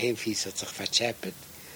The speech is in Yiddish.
ein Fies hat sich verzeppet,